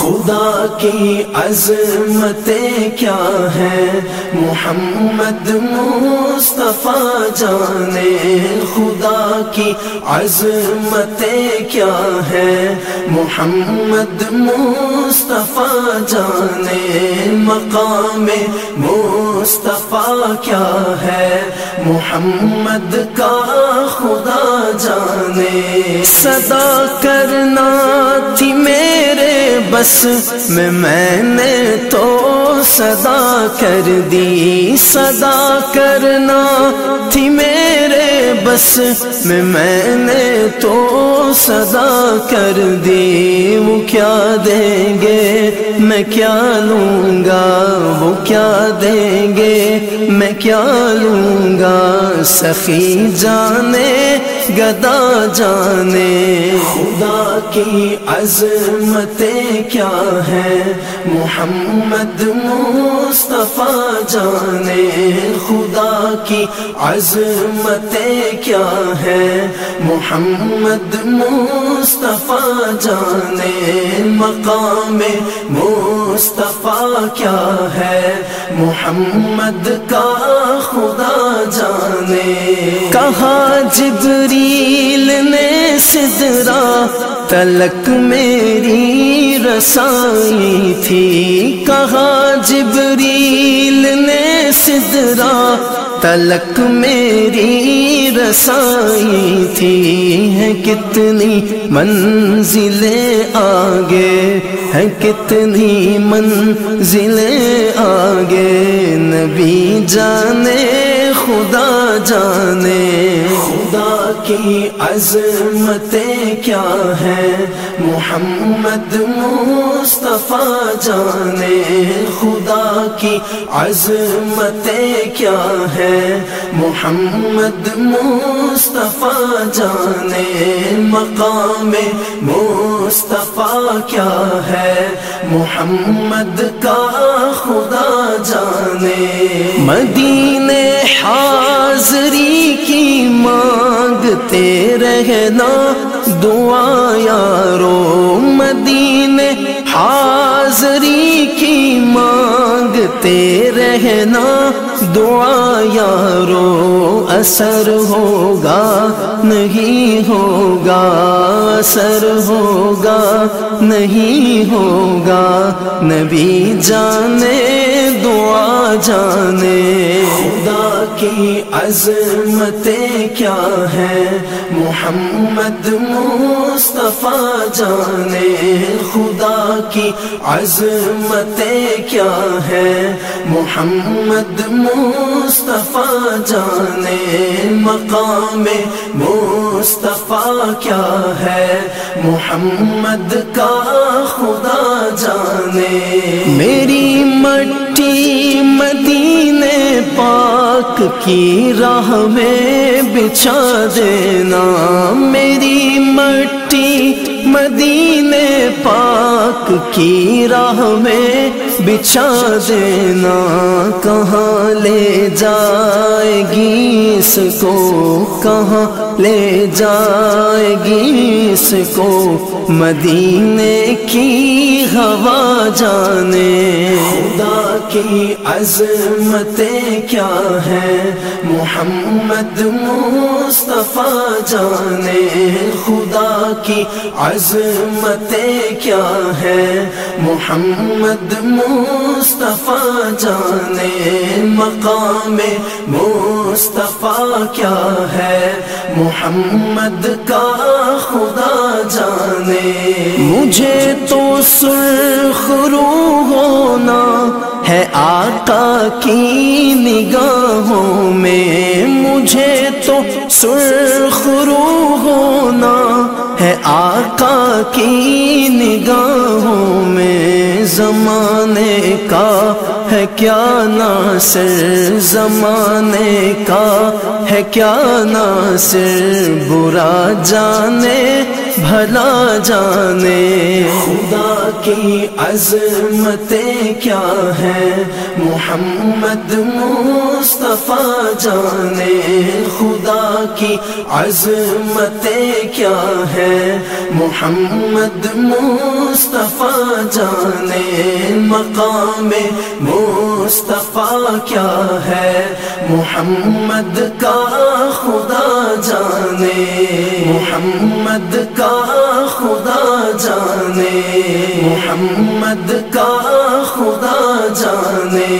خدا کی عظمتیں کیا ہے محمد مصطفیٰ جانے خدا کی عظمتیں کیا ہے محمد مصطفیٰ جانے مقام مصطفیٰ کیا ہے؟ محمد کا خدا جانے صدا کرنا تھی میرے بس میں میں نے تو صدا کر دی، صدا کرنا تھی میرے بس میں میں نے تو صدا کر دی، وہ کیا دیں گے؟ میں کیا لوں گا؟ وہ کیا دیں گے؟ میں کیا لوں گا؟ سخی جانے گدا جانے۔ خدا کی عظمتیں کیا ہے محمد مصطفیٰ جانے۔ خدا کی عظمتیں کیا ہے محمد مصطفیٰ جانے۔ مقام مصطفیٰ کیا ہے؟ محمد کا خدا جانے۔ کہا جبریل نے سدرا تلک میری رسائی تھی۔ کہا جبریل نے سدرا تلک میری رسائی تھی ہے کتنی منزلیں آگے ہے کتنی منزلیں آگے نبی جانے خدا جانے خدا کی عظمتیں کیا ہے محمد مصطفیٰ جانے خدا کی عظمتیں کیا ہے محمد مصطفیٰ جانے مقام مصطفیٰ کیا ہے؟ محمد کا خدا جانے مدینے حاضری کی مانگتے رہنا دعا یارو، مدینے حاضری کی کرتے رہنا، دعا یارو، اثر ہوگا، نہیں ہوگا، اثر ہوگا، نہیں ہوگا۔ نبی جانے، دعا جانے۔ کی عظمتیں کیا ہے محمد مصطفیٰ جانے خدا کی عظمتیں کیا ہے محمد مصطفیٰ جانے مقام مصطفیٰ کیا ہے؟ محمد کا خدا جانے میری سچی مدینے پاک کی راہ میں بچھا دینا میری مٹی مدینے پاک کی راہ میں بچھا دینا کہاں لے جائے گی اس کو؟ کہاں لے جائے گی اس کو؟ مدینے کی ہوا جانے۔ خدا کی عظمتیں کیا ہے محمد مصطفیٰ جانے خدا کی عظمتیں کیا ہے؟ محمد مصطفیٰ جانے مقام مصطفیٰ کیا ہے؟ محمد کا خدا جانے مجھے تو سرخ رو ہونا ہے آقا کی سرخ رو ہونا ہے آقا کی نگاہوں میں زمانے کا ہے کیا ناصر؟ زمانے کا ہے کیا ناصر؟ برا جانے بھلا جانے۔ خدا کی عظمتیں کیا ہے محمد مصطفیٰ جانے۔ خدا کی عظمتیں کیا ہے محمد مصطفیٰ جانے۔ مقام مصطفیٰ کیا ہے؟ محمد کا خدا جانے۔ محمد کا خدا جانے محمد کا خدا جانے۔